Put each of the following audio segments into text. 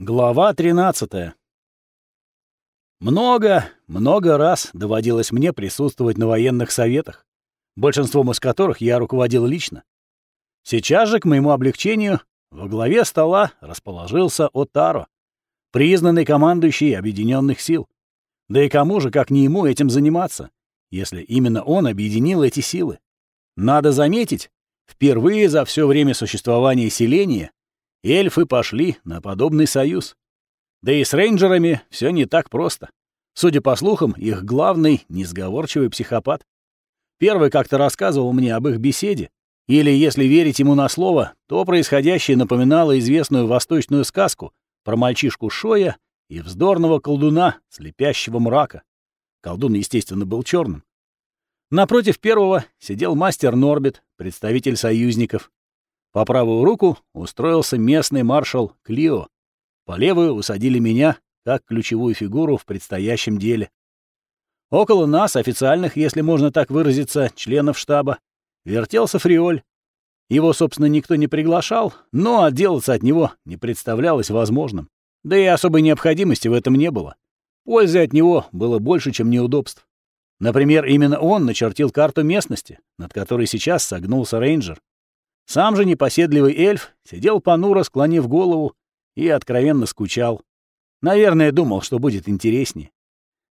Глава 13. Много, много раз доводилось мне присутствовать на военных советах, большинством из которых я руководил лично. Сейчас же, к моему облегчению, во главе стола расположился Отаро, признанный командующий Объединенных сил. Да и кому же, как не ему, этим заниматься, если именно он объединил эти силы? Надо заметить, впервые за все время существования селения эльфы пошли на подобный союз. Да и с рейнджерами все не так просто. Судя по слухам, их главный — несговорчивый психопат. Первый как-то рассказывал мне об их беседе, или, если верить ему на слово, то происходящее напоминало известную восточную сказку про мальчишку Шоя и вздорного колдуна, слепящего мрака. Колдун, естественно, был черным. Напротив первого сидел мастер Норбит, представитель союзников, по правую руку устроился местный маршал Клио. По левую усадили меня, как ключевую фигуру в предстоящем деле. Около нас, официальных, если можно так выразиться, членов штаба, вертелся Фриоль. Его, собственно, никто не приглашал, но отделаться от него не представлялось возможным. Да и особой необходимости в этом не было. Пользы от него было больше, чем неудобств. Например, именно он начертил карту местности, над которой сейчас согнулся рейнджер. Сам же непоседливый эльф сидел понуро, склонив голову, и откровенно скучал. Наверное, думал, что будет интереснее.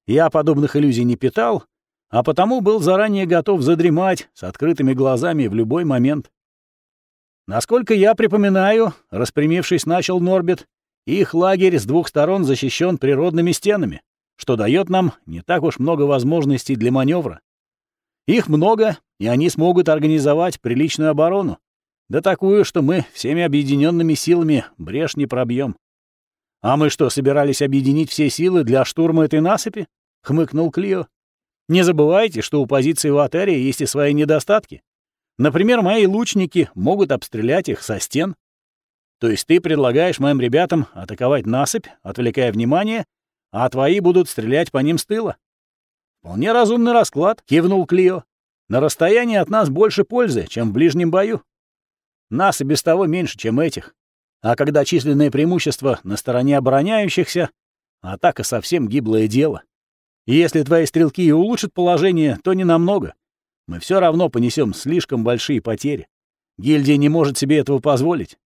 Я подобных иллюзий не питал, а потому был заранее готов задремать с открытыми глазами в любой момент. Насколько я припоминаю, распрямившись, начал Норбит, их лагерь с двух сторон защищен природными стенами, что дает нам не так уж много возможностей для маневра. Их много, и они смогут организовать приличную оборону, да такую, что мы всеми объединенными силами брешь не пробьем. А мы что, собирались объединить все силы для штурма этой насыпи? хмыкнул Клио. Не забывайте, что у позиции в Атерии есть и свои недостатки. Например, мои лучники могут обстрелять их со стен. То есть ты предлагаешь моим ребятам атаковать насыпь, отвлекая внимание, а твои будут стрелять по ним с тыла. Вполне разумный расклад, кивнул Клио. На расстоянии от нас больше пользы, чем в ближнем бою. Нас и без того меньше, чем этих. А когда численное преимущество на стороне обороняющихся, атака совсем гиблое дело. И если твои стрелки и улучшат положение, то не намного. Мы все равно понесем слишком большие потери. Гильдия не может себе этого позволить.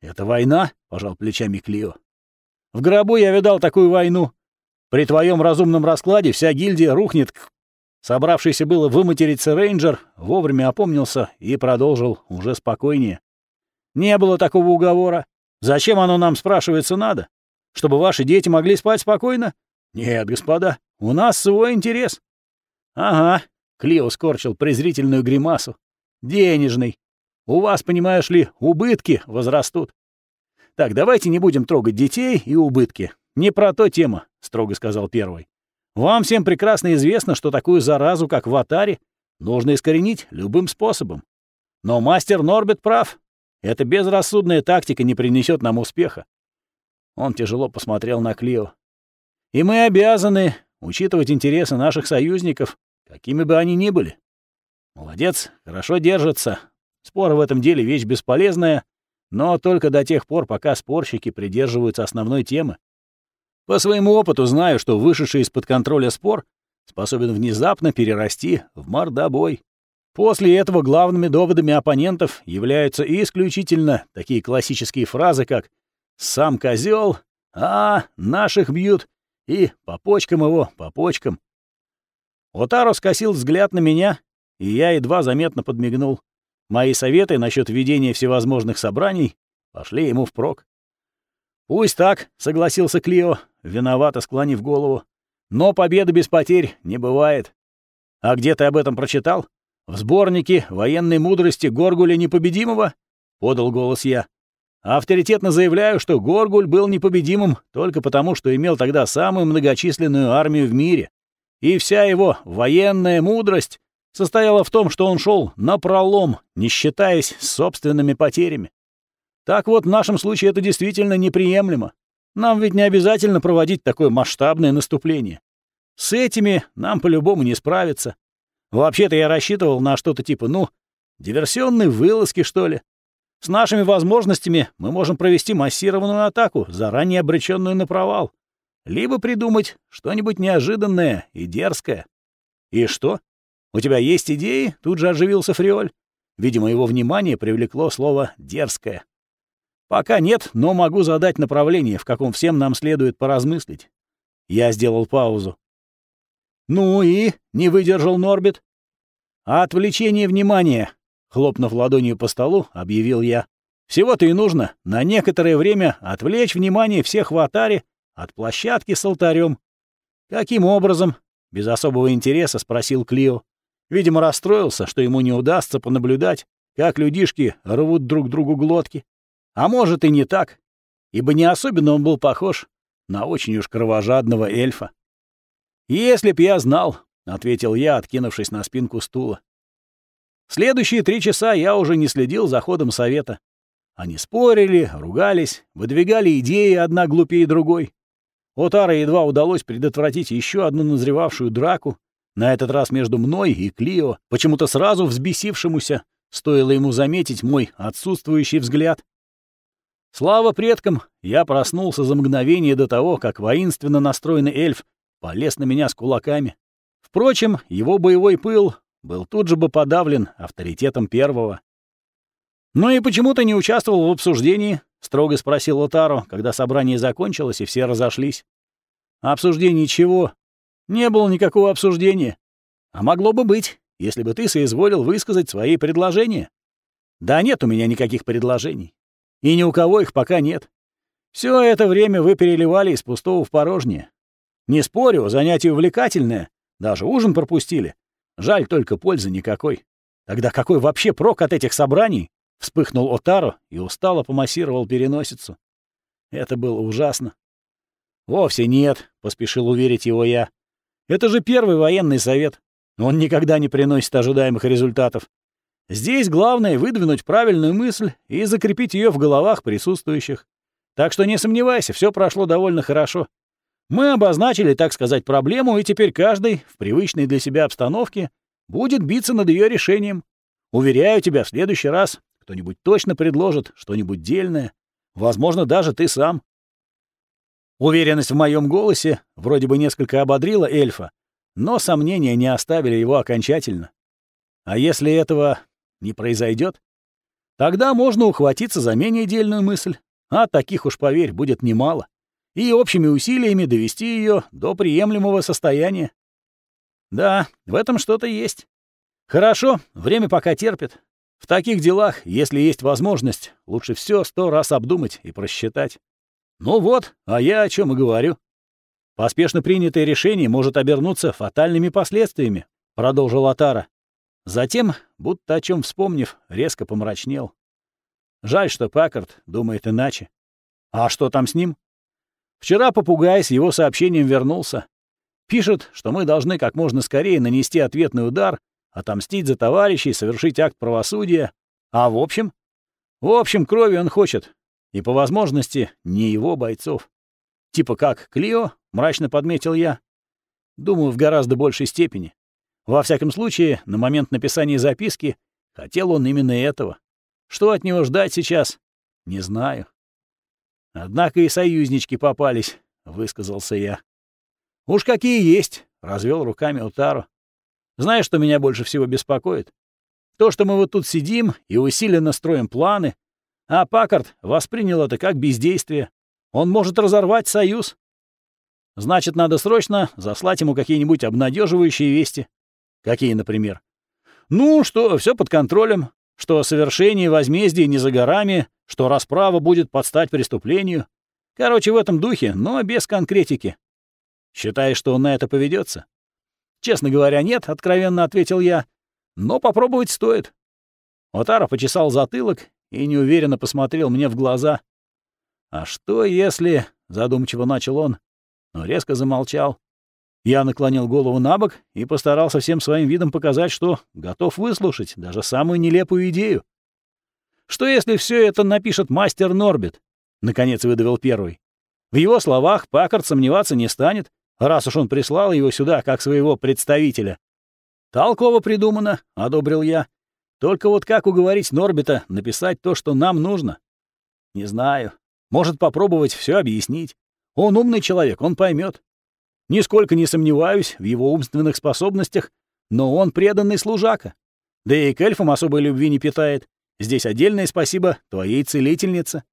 «Это война?» — пожал плечами Клио. «В гробу я видал такую войну. При твоем разумном раскладе вся гильдия рухнет к Собравшийся было выматериться рейнджер вовремя опомнился и продолжил уже спокойнее. «Не было такого уговора. Зачем оно нам, спрашивается, надо? Чтобы ваши дети могли спать спокойно? Нет, господа, у нас свой интерес». «Ага», — Клео скорчил презрительную гримасу. «Денежный. У вас, понимаешь ли, убытки возрастут. Так, давайте не будем трогать детей и убытки. Не про то тема», — строго сказал первый. Вам всем прекрасно известно, что такую заразу, как в Атаре, нужно искоренить любым способом. Но мастер Норбет прав. Эта безрассудная тактика не принесет нам успеха. Он тяжело посмотрел на Клио. И мы обязаны учитывать интересы наших союзников, какими бы они ни были. Молодец, хорошо держится. Спор в этом деле вещь бесполезная, но только до тех пор, пока спорщики придерживаются основной темы. По своему опыту знаю, что вышедший из-под контроля спор способен внезапно перерасти в мордобой. После этого главными доводами оппонентов являются исключительно такие классические фразы, как «сам козел», «а, наших бьют» и «по почкам его, по почкам». Отаро скосил взгляд на меня, и я едва заметно подмигнул. Мои советы насчет ведения всевозможных собраний пошли ему впрок. «Пусть так», — согласился Клио, виновато склонив голову. «Но победы без потерь не бывает». «А где ты об этом прочитал? В сборнике военной мудрости Горгуля Непобедимого?» — подал голос я. «Авторитетно заявляю, что Горгуль был непобедимым только потому, что имел тогда самую многочисленную армию в мире. И вся его военная мудрость состояла в том, что он шел напролом, не считаясь собственными потерями. Так вот, в нашем случае это действительно неприемлемо. Нам ведь не обязательно проводить такое масштабное наступление. С этими нам по-любому не справиться. Вообще-то я рассчитывал на что-то типа, ну, диверсионной вылазки, что ли. С нашими возможностями мы можем провести массированную атаку, заранее обреченную на провал. Либо придумать что-нибудь неожиданное и дерзкое. И что? У тебя есть идеи? Тут же оживился Фриоль. Видимо, его внимание привлекло слово «дерзкое». Пока нет, но могу задать направление, в каком всем нам следует поразмыслить. Я сделал паузу. Ну и не выдержал Норбит. Отвлечение внимания, хлопнув ладонью по столу, объявил я. Всего-то и нужно на некоторое время отвлечь внимание всех в атаре от площадки с алтарем. Каким образом? Без особого интереса спросил Клио. Видимо, расстроился, что ему не удастся понаблюдать, как людишки рвут друг другу глотки. А может и не так, ибо не особенно он был похож на очень уж кровожадного эльфа. «Если б я знал», — ответил я, откинувшись на спинку стула. Следующие три часа я уже не следил за ходом совета. Они спорили, ругались, выдвигали идеи одна глупее другой. Отара едва удалось предотвратить еще одну назревавшую драку, на этот раз между мной и Клио, почему-то сразу взбесившемуся, стоило ему заметить мой отсутствующий взгляд. Слава предкам, я проснулся за мгновение до того, как воинственно настроенный эльф полез на меня с кулаками. Впрочем, его боевой пыл был тут же бы подавлен авторитетом первого. «Ну и почему ты не участвовал в обсуждении?» — строго спросил Лотаро, когда собрание закончилось и все разошлись. «Обсуждение чего?» «Не было никакого обсуждения. А могло бы быть, если бы ты соизволил высказать свои предложения». «Да нет у меня никаких предложений. И ни у кого их пока нет. Все это время вы переливали из пустого в порожнее. Не спорю, занятие увлекательное. Даже ужин пропустили. Жаль, только пользы никакой. Тогда какой вообще прок от этих собраний? Вспыхнул Отаро и устало помассировал переносицу. Это было ужасно. «Вовсе нет», — поспешил уверить его я. «Это же первый военный совет. Он никогда не приносит ожидаемых результатов. Здесь главное — выдвинуть правильную мысль и закрепить ее в головах присутствующих. Так что не сомневайся, все прошло довольно хорошо. Мы обозначили, так сказать, проблему, и теперь каждый в привычной для себя обстановке будет биться над ее решением. Уверяю тебя, в следующий раз кто-нибудь точно предложит что-нибудь дельное. Возможно, даже ты сам. Уверенность в моем голосе вроде бы несколько ободрила эльфа, но сомнения не оставили его окончательно. А если этого не произойдет, тогда можно ухватиться за менее дельную мысль, а таких уж, поверь, будет немало и общими усилиями довести ее до приемлемого состояния. Да, в этом что-то есть. Хорошо, время пока терпит. В таких делах, если есть возможность, лучше все сто раз обдумать и просчитать. Ну вот, а я о чем и говорю. Поспешно принятое решение может обернуться фатальными последствиями, продолжил Атара. Затем, будто о чем вспомнив, резко помрачнел. Жаль, что Паккарт думает иначе. А что там с ним? Вчера попугай с его сообщением вернулся. Пишет, что мы должны как можно скорее нанести ответный удар, отомстить за товарищей, совершить акт правосудия. А в общем? В общем, крови он хочет. И по возможности не его бойцов. Типа как Клио, мрачно подметил я. Думаю, в гораздо большей степени. Во всяком случае, на момент написания записки хотел он именно этого. Что от него ждать сейчас? Не знаю. Однако и союзнички попались, — высказался я. «Уж какие есть!» — развел руками Утару. «Знаешь, что меня больше всего беспокоит? То, что мы вот тут сидим и усиленно строим планы, а Паккарт воспринял это как бездействие. Он может разорвать союз. Значит, надо срочно заслать ему какие-нибудь обнадеживающие вести. Какие, например? Ну, что все под контролем, что совершение возмездия не за горами, что расправа будет под стать преступлению. Короче, в этом духе, но без конкретики. Считаешь, что он на это поведется? Честно говоря, нет, откровенно ответил я. Но попробовать стоит. Отара почесал затылок и неуверенно посмотрел мне в глаза. «А что если...» — задумчиво начал он, но резко замолчал. Я наклонил голову на бок и постарался всем своим видом показать, что готов выслушать даже самую нелепую идею. «Что если все это напишет мастер Норбит?» — наконец выдавил первый. В его словах Паккард сомневаться не станет, раз уж он прислал его сюда как своего представителя. «Толково придумано», — одобрил я. Только вот как уговорить Норбита написать то, что нам нужно? Не знаю. Может попробовать все объяснить. Он умный человек, он поймет. Нисколько не сомневаюсь в его умственных способностях, но он преданный служака. Да и к эльфам особой любви не питает. Здесь отдельное спасибо твоей целительнице.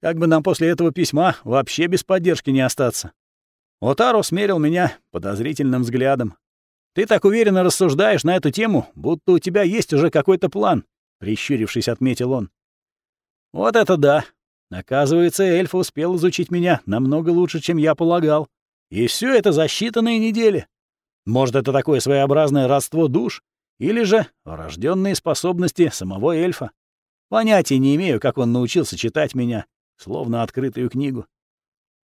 Как бы нам после этого письма вообще без поддержки не остаться. Отаро смерил меня подозрительным взглядом. «Ты так уверенно рассуждаешь на эту тему, будто у тебя есть уже какой-то план», — прищурившись, отметил он. «Вот это да! Оказывается, эльф успел изучить меня намного лучше, чем я полагал. И все это за считанные недели. Может, это такое своеобразное родство душ? Или же рожденные способности самого эльфа? Понятия не имею, как он научился читать меня, словно открытую книгу.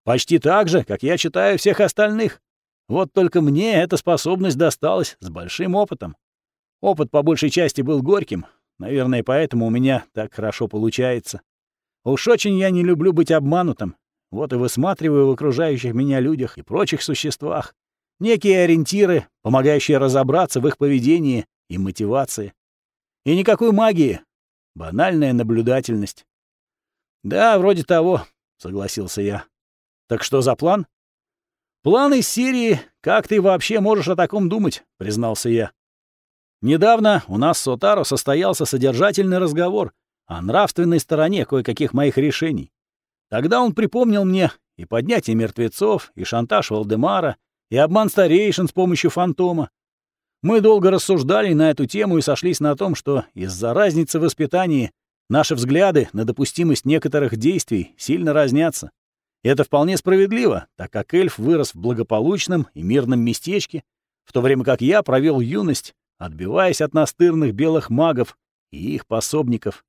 Почти так же, как я читаю всех остальных. Вот только мне эта способность досталась с большим опытом. Опыт по большей части был горьким, наверное, поэтому у меня так хорошо получается. Уж очень я не люблю быть обманутым, вот и высматриваю в окружающих меня людях и прочих существах некие ориентиры, помогающие разобраться в их поведении и мотивации. И никакой магии, банальная наблюдательность. «Да, вроде того», — согласился я. «Так что за план?» «План из серии «Как ты вообще можешь о таком думать?» — признался я. Недавно у нас с Отаро состоялся содержательный разговор о нравственной стороне кое-каких моих решений. Тогда он припомнил мне и поднятие мертвецов, и шантаж Валдемара, и обман старейшин с помощью фантома. Мы долго рассуждали на эту тему и сошлись на том, что из-за разницы в воспитании наши взгляды на допустимость некоторых действий сильно разнятся. Это вполне справедливо, так как эльф вырос в благополучном и мирном местечке, в то время как я провел юность, отбиваясь от настырных белых магов и их пособников.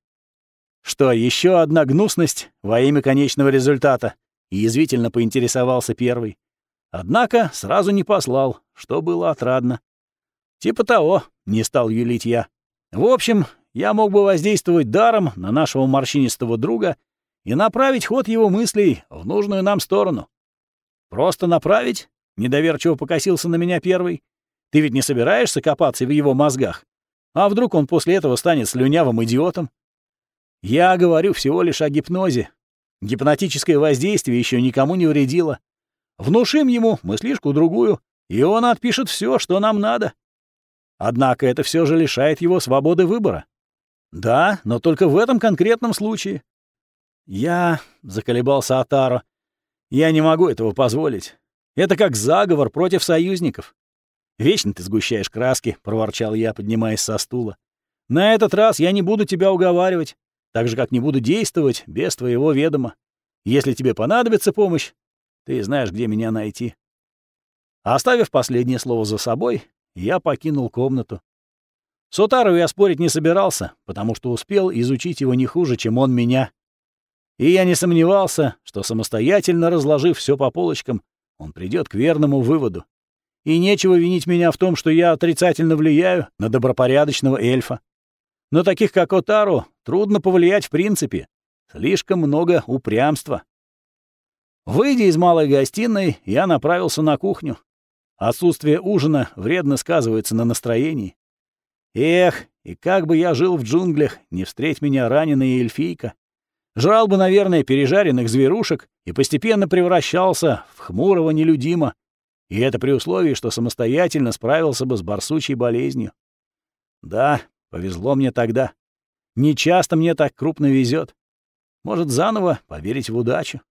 Что, еще одна гнусность во имя конечного результата? Язвительно поинтересовался первый. Однако сразу не послал, что было отрадно. Типа того, не стал юлить я. В общем, я мог бы воздействовать даром на нашего морщинистого друга — и направить ход его мыслей в нужную нам сторону. Просто направить? Недоверчиво покосился на меня первый. Ты ведь не собираешься копаться в его мозгах? А вдруг он после этого станет слюнявым идиотом? Я говорю всего лишь о гипнозе. Гипнотическое воздействие еще никому не вредило. Внушим ему мыслишку другую, и он отпишет все, что нам надо. Однако это все же лишает его свободы выбора. Да, но только в этом конкретном случае. «Я...» — заколебался Атаро. «Я не могу этого позволить. Это как заговор против союзников». «Вечно ты сгущаешь краски», — проворчал я, поднимаясь со стула. «На этот раз я не буду тебя уговаривать, так же, как не буду действовать без твоего ведома. Если тебе понадобится помощь, ты знаешь, где меня найти». Оставив последнее слово за собой, я покинул комнату. С Утару я спорить не собирался, потому что успел изучить его не хуже, чем он меня. И я не сомневался, что самостоятельно разложив все по полочкам, он придет к верному выводу. И нечего винить меня в том, что я отрицательно влияю на добропорядочного эльфа. Но таких, как Отару, трудно повлиять в принципе. Слишком много упрямства. Выйдя из малой гостиной, я направился на кухню. Отсутствие ужина вредно сказывается на настроении. Эх, и как бы я жил в джунглях, не встреть меня раненая эльфийка. Жрал бы, наверное, пережаренных зверушек и постепенно превращался в хмурого нелюдима. И это при условии, что самостоятельно справился бы с барсучей болезнью. Да, повезло мне тогда. Не часто мне так крупно везет. Может, заново поверить в удачу.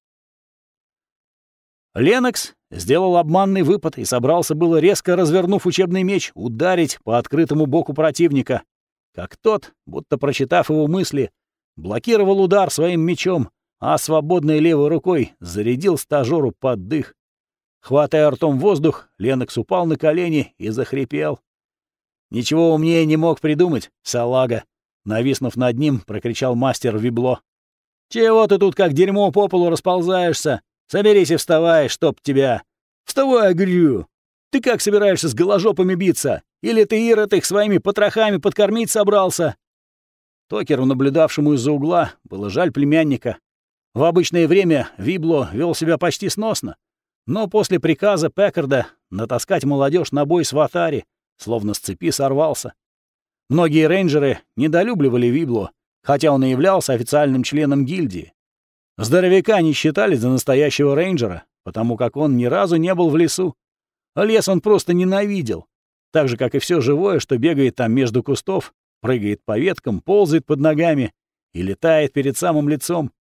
Ленокс сделал обманный выпад и собрался было, резко развернув учебный меч, ударить по открытому боку противника. Как тот, будто прочитав его мысли, блокировал удар своим мечом, а свободной левой рукой зарядил стажеру под дых. Хватая ртом воздух, Ленокс упал на колени и захрипел. «Ничего умнее не мог придумать, салага!» Нависнув над ним, прокричал мастер Вибло. «Чего ты тут как дерьмо по полу расползаешься? Соберись и вставай, чтоб тебя!» «Вставай, говорю! Ты как собираешься с голожопами биться? Или ты, Ирод, их своими потрохами подкормить собрался? Токеру, наблюдавшему из-за угла, было жаль племянника. В обычное время Вибло вел себя почти сносно, но после приказа Пекарда натаскать молодежь на бой с Ватари, словно с цепи сорвался. Многие рейнджеры недолюбливали Вибло, хотя он и являлся официальным членом гильдии. Здоровяка не считали за настоящего рейнджера, потому как он ни разу не был в лесу. Лес он просто ненавидел, так же, как и все живое, что бегает там между кустов, прыгает по веткам, ползает под ногами и летает перед самым лицом.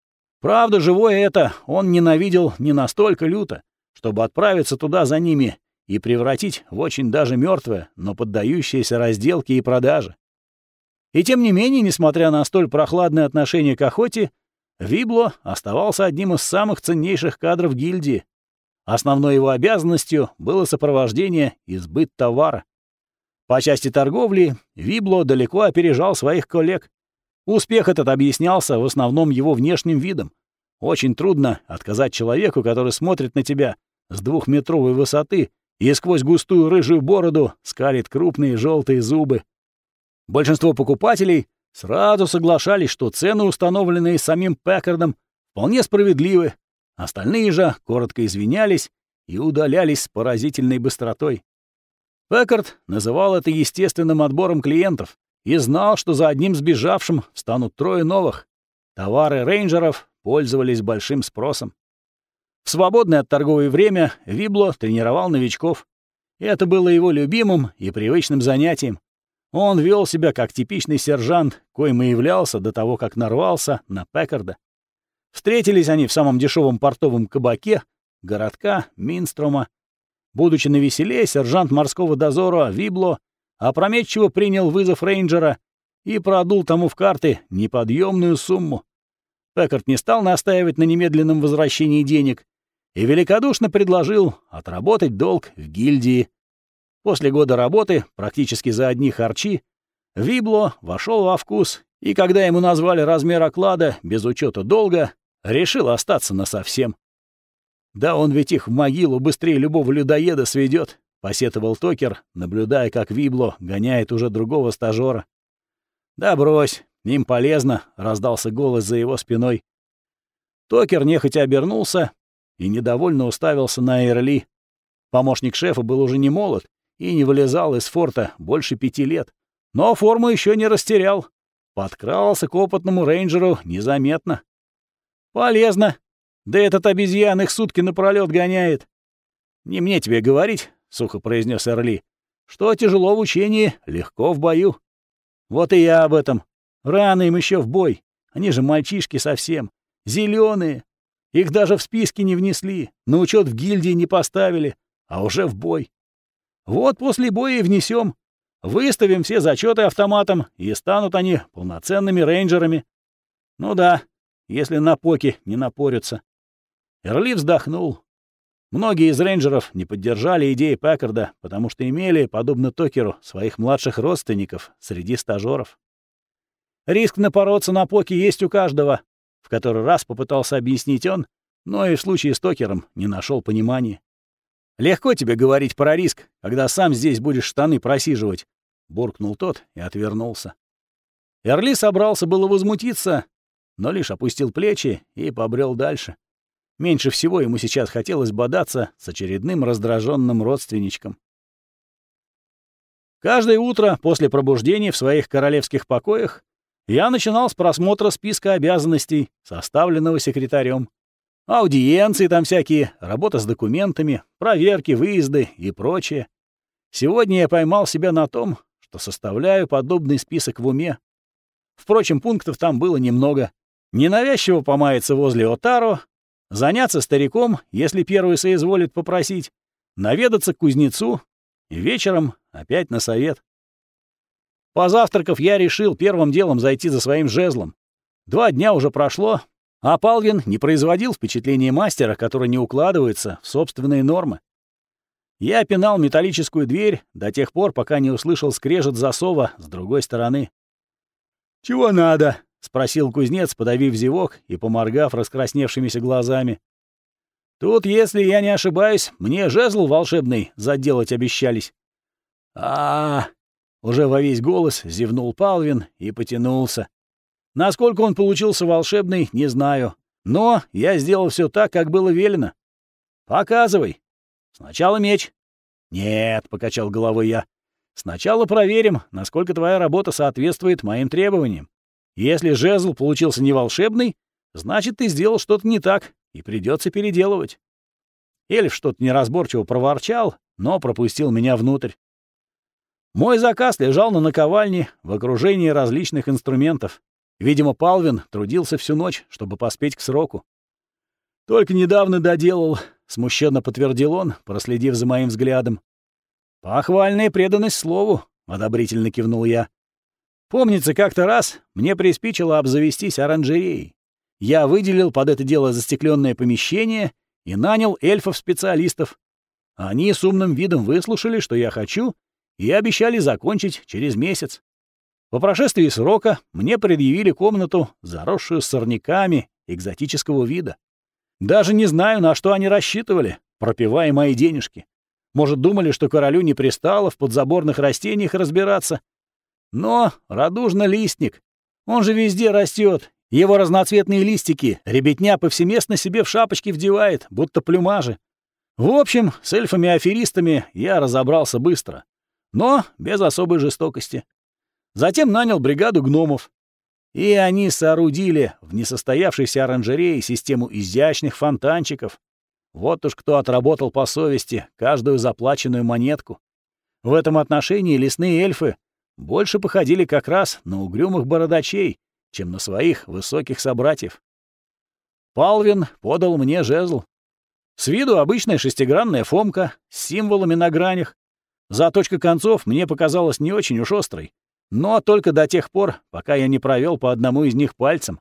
Правда, живое это он ненавидел не настолько люто, чтобы отправиться туда за ними и превратить в очень даже мертвое, но поддающееся разделке и продаже. И тем не менее, несмотря на столь прохладное отношение к охоте, Вибло оставался одним из самых ценнейших кадров гильдии. Основной его обязанностью было сопровождение и сбыт товара. По части торговли Вибло далеко опережал своих коллег. Успех этот объяснялся в основном его внешним видом. Очень трудно отказать человеку, который смотрит на тебя с двухметровой высоты и сквозь густую рыжую бороду скалит крупные желтые зубы. Большинство покупателей сразу соглашались, что цены, установленные самим Пеккардом, вполне справедливы. Остальные же коротко извинялись и удалялись с поразительной быстротой. Пеккард называл это естественным отбором клиентов и знал, что за одним сбежавшим встанут трое новых. Товары рейнджеров пользовались большим спросом. В свободное от торговое время Вибло тренировал новичков. Это было его любимым и привычным занятием. Он вел себя как типичный сержант, коим и являлся до того, как нарвался на Пекарда. Встретились они в самом дешевом портовом кабаке городка Минстрома. Будучи на веселе, сержант морского дозора Вибло опрометчиво принял вызов рейнджера и продул тому в карты неподъемную сумму. Пекард не стал настаивать на немедленном возвращении денег и великодушно предложил отработать долг в гильдии. После года работы, практически за одни харчи, Вибло вошел во вкус, и когда ему назвали размер оклада без учета долга, решил остаться насовсем. «Да он ведь их в могилу быстрее любого людоеда сведет, посетовал Токер, наблюдая, как Вибло гоняет уже другого стажера. «Да брось, им полезно», — раздался голос за его спиной. Токер нехотя обернулся и недовольно уставился на Эрли. Помощник шефа был уже не молод и не вылезал из форта больше пяти лет, но форму еще не растерял. Подкрался к опытному рейнджеру незаметно. «Полезно. Да этот обезьян их сутки напролёт гоняет». «Не мне тебе говорить», — сухо произнес Эрли, — «что тяжело в учении, легко в бою». «Вот и я об этом. Рано им еще в бой. Они же мальчишки совсем. зеленые. Их даже в списки не внесли, на учет в гильдии не поставили, а уже в бой. Вот после боя и внесем. Выставим все зачеты автоматом, и станут они полноценными рейнджерами. Ну да, если на поки не напорются. Эрли вздохнул. Многие из рейнджеров не поддержали идеи Паккарда, потому что имели, подобно Токеру, своих младших родственников среди стажеров. Риск напороться на поки есть у каждого, в который раз попытался объяснить он, но и в случае с Токером не нашел понимания. «Легко тебе говорить про риск, когда сам здесь будешь штаны просиживать», — буркнул тот и отвернулся. Эрли собрался было возмутиться, но лишь опустил плечи и побрел дальше. Меньше всего ему сейчас хотелось бодаться с очередным раздраженным родственничком. Каждое утро после пробуждения в своих королевских покоях я начинал с просмотра списка обязанностей, составленного секретарем. Аудиенции там всякие, работа с документами, проверки, выезды и прочее. Сегодня я поймал себя на том, что составляю подобный список в уме. Впрочем, пунктов там было немного. Ненавязчиво помаяться возле Отаро, заняться стариком, если первый соизволит попросить, наведаться к кузнецу и вечером опять на совет. Позавтракав, я решил первым делом зайти за своим жезлом. Два дня уже прошло, а Палвин не производил впечатления мастера, который не укладывается в собственные нормы. Я пинал металлическую дверь до тех пор, пока не услышал скрежет засова с другой стороны. «Чего надо?» — спросил кузнец, подавив зевок и поморгав раскрасневшимися глазами. «Тут, если я не ошибаюсь, мне жезл волшебный заделать обещались». А, -а, -а уже во весь голос зевнул Палвин и потянулся. Насколько он получился волшебный, не знаю. Но я сделал все так, как было велено. Показывай. Сначала меч. Нет, покачал головой я. Сначала проверим, насколько твоя работа соответствует моим требованиям. Если жезл получился не волшебный, значит, ты сделал что-то не так, и придется переделывать. Эльф что-то неразборчиво проворчал, но пропустил меня внутрь. Мой заказ лежал на наковальне в окружении различных инструментов. Видимо, Палвин трудился всю ночь, чтобы поспеть к сроку. «Только недавно доделал», — смущенно подтвердил он, проследив за моим взглядом. «Похвальная преданность слову», — одобрительно кивнул я. «Помнится, как-то раз мне приспичило обзавестись оранжереей. Я выделил под это дело застекленное помещение и нанял эльфов-специалистов. Они с умным видом выслушали, что я хочу, и обещали закончить через месяц. По прошествии срока мне предъявили комнату, заросшую сорняками экзотического вида. Даже не знаю, на что они рассчитывали, пропивая мои денежки. Может, думали, что королю не пристало в подзаборных растениях разбираться. Но радужно листник. Он же везде растет. Его разноцветные листики ребятня повсеместно себе в шапочки вдевает, будто плюмажи. В общем, с эльфами-аферистами я разобрался быстро, но без особой жестокости. Затем нанял бригаду гномов. И они соорудили в несостоявшейся оранжерее систему изящных фонтанчиков. Вот уж кто отработал по совести каждую заплаченную монетку. В этом отношении лесные эльфы больше походили как раз на угрюмых бородачей, чем на своих высоких собратьев. Палвин подал мне жезл. С виду обычная шестигранная фомка с символами на гранях. Заточка концов мне показалась не очень уж острой, но только до тех пор, пока я не провел по одному из них пальцем.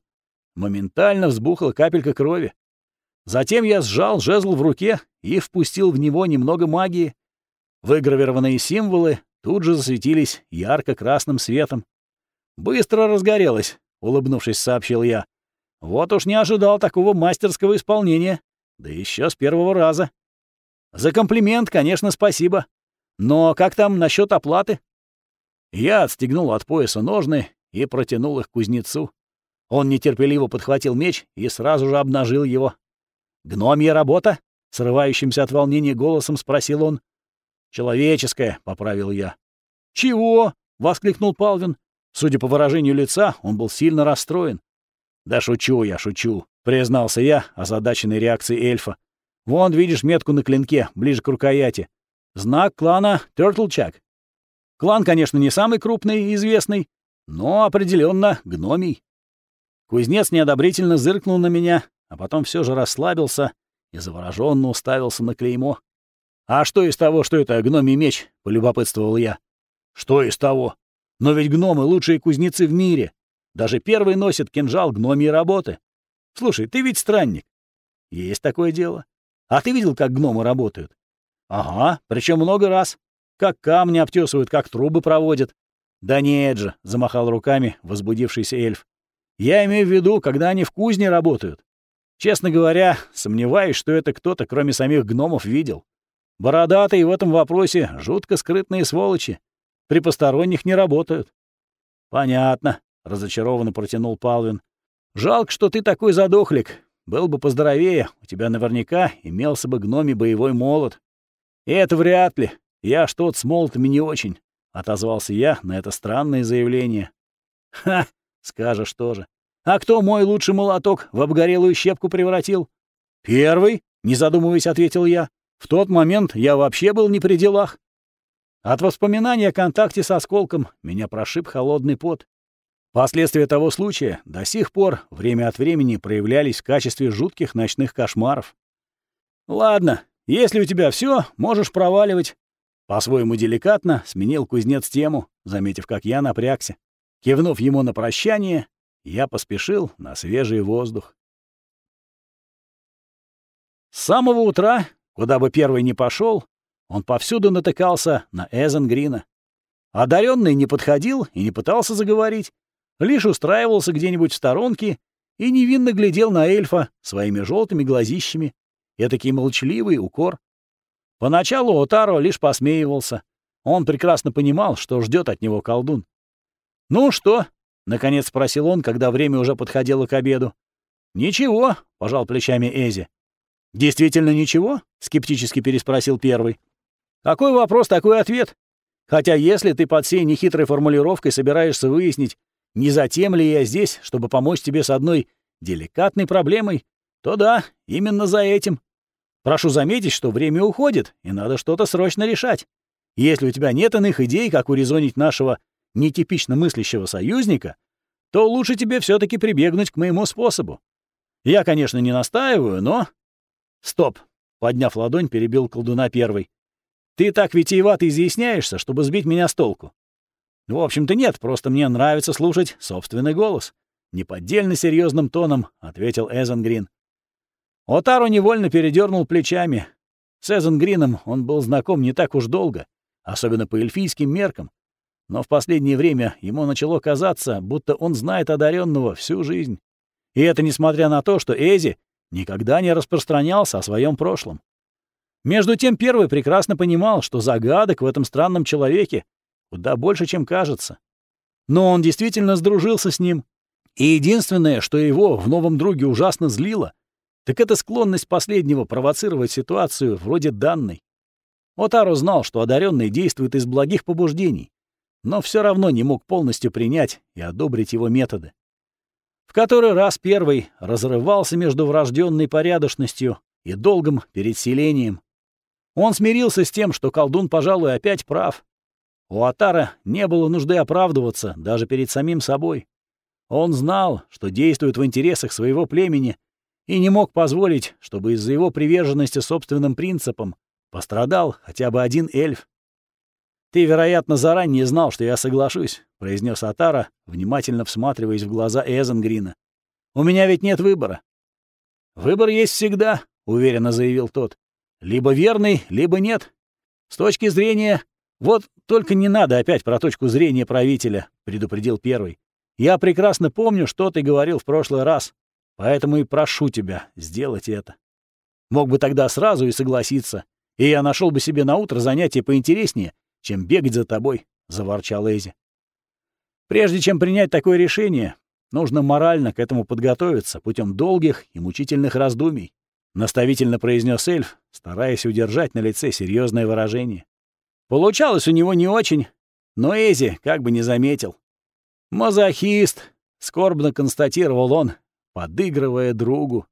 Моментально взбухла капелька крови. Затем я сжал жезл в руке и впустил в него немного магии. Выгравированные символы тут же засветились ярко-красным светом. Быстро разгорелось, — улыбнувшись, сообщил я. «Вот уж не ожидал такого мастерского исполнения. Да еще с первого раза. За комплимент, конечно, спасибо. Но как там насчет оплаты?» Я отстегнул от пояса ножны и протянул их кузнецу. Он нетерпеливо подхватил меч и сразу же обнажил его. «Гномья работа?» — срывающимся от волнения голосом спросил он. «Человеческая», — поправил я. «Чего?» — воскликнул Палвин. Судя по выражению лица, он был сильно расстроен. «Да шучу я, шучу», — признался я, озадаченной реакцией эльфа. «Вон, видишь метку на клинке, ближе к рукояти. Знак клана Тёртлчак. Клан, конечно, не самый крупный и известный, но определенно гномий». Кузнец неодобрительно зыркнул на меня, а потом все же расслабился и завороженно уставился на клеймо. «А что из того, что это гномий меч?» — полюбопытствовал я. «Что из того?» Но ведь гномы — лучшие кузнецы в мире. Даже первый носит кинжал гномьей работы. Слушай, ты ведь странник. Есть такое дело. А ты видел, как гномы работают? Ага, причем много раз. Как камни обтесывают, как трубы проводят. Да нет же, — замахал руками возбудившийся эльф. Я имею в виду, когда они в кузне работают. Честно говоря, сомневаюсь, что это кто-то, кроме самих гномов, видел. Бородатые в этом вопросе жутко скрытные сволочи. При посторонних не работают. Понятно, разочарованно протянул Палвин. Жалко, что ты такой задохлик. Был бы поздоровее, у тебя наверняка имелся бы гномий боевой молот. Это вряд ли. Я что-то с молотами не очень, отозвался я на это странное заявление. Ха, скажешь тоже. А кто мой лучший молоток в обгорелую щепку превратил? Первый, не задумываясь, ответил я. В тот момент я вообще был не при делах. От воспоминания о контакте с осколком меня прошиб холодный пот. Последствия того случая до сих пор время от времени проявлялись в качестве жутких ночных кошмаров. «Ладно, если у тебя все, можешь проваливать». По-своему деликатно сменил кузнец тему, заметив, как я напрягся. Кивнув ему на прощание, я поспешил на свежий воздух. С самого утра, куда бы первый ни пошел, он повсюду натыкался на Эзенгрина. Одаренный не подходил и не пытался заговорить, лишь устраивался где-нибудь в сторонке и невинно глядел на эльфа своими желтыми глазищами. Этакий молчаливый укор. Поначалу Отаро лишь посмеивался. Он прекрасно понимал, что ждет от него колдун. «Ну что?» — наконец спросил он, когда время уже подходило к обеду. «Ничего», — пожал плечами Эзи. «Действительно ничего?» — скептически переспросил первый. Какой вопрос, такой ответ. Хотя если ты под всей нехитрой формулировкой собираешься выяснить, не затем ли я здесь, чтобы помочь тебе с одной деликатной проблемой, то да, именно за этим. Прошу заметить, что время уходит, и надо что-то срочно решать. Если у тебя нет иных идей, как урезонить нашего нетипично мыслящего союзника, то лучше тебе все таки прибегнуть к моему способу. Я, конечно, не настаиваю, но... Стоп! Подняв ладонь, перебил колдуна первый. Ты так витиевато изъясняешься, чтобы сбить меня с толку. В общем-то нет, просто мне нравится слушать собственный голос. Неподдельно серьезным тоном ответил Эзен Грин. Отару невольно передернул плечами. С Эзен Грином он был знаком не так уж долго, особенно по эльфийским меркам, но в последнее время ему начало казаться, будто он знает одаренного всю жизнь. И это несмотря на то, что Эзи никогда не распространялся о своем прошлом. Между тем первый прекрасно понимал, что загадок в этом странном человеке куда больше, чем кажется. Но он действительно сдружился с ним. И единственное, что его в новом друге ужасно злило, так это склонность последнего провоцировать ситуацию вроде данной. Отаро знал, что одаренный действует из благих побуждений, но все равно не мог полностью принять и одобрить его методы. В который раз первый разрывался между врожденной порядочностью и долгом перед селением. Он смирился с тем, что колдун, пожалуй, опять прав. У Атара не было нужды оправдываться даже перед самим собой. Он знал, что действует в интересах своего племени, и не мог позволить, чтобы из-за его приверженности собственным принципам пострадал хотя бы один эльф. «Ты, вероятно, заранее знал, что я соглашусь», — произнес Атара, внимательно всматриваясь в глаза Эзенгрина. «У меня ведь нет выбора». «Выбор есть всегда», — уверенно заявил тот. «Либо верный, либо нет. С точки зрения... Вот только не надо опять про точку зрения правителя», — предупредил первый. «Я прекрасно помню, что ты говорил в прошлый раз, поэтому и прошу тебя сделать это. Мог бы тогда сразу и согласиться, и я нашел бы себе на утро занятие поинтереснее, чем бегать за тобой», — заворчал Эзи. «Прежде чем принять такое решение, нужно морально к этому подготовиться путем долгих и мучительных раздумий», — наставительно произнес эльф, стараясь удержать на лице серьезное выражение. Получалось у него не очень, но Эзи как бы не заметил. «Мазохист», — скорбно констатировал он, подыгрывая другу.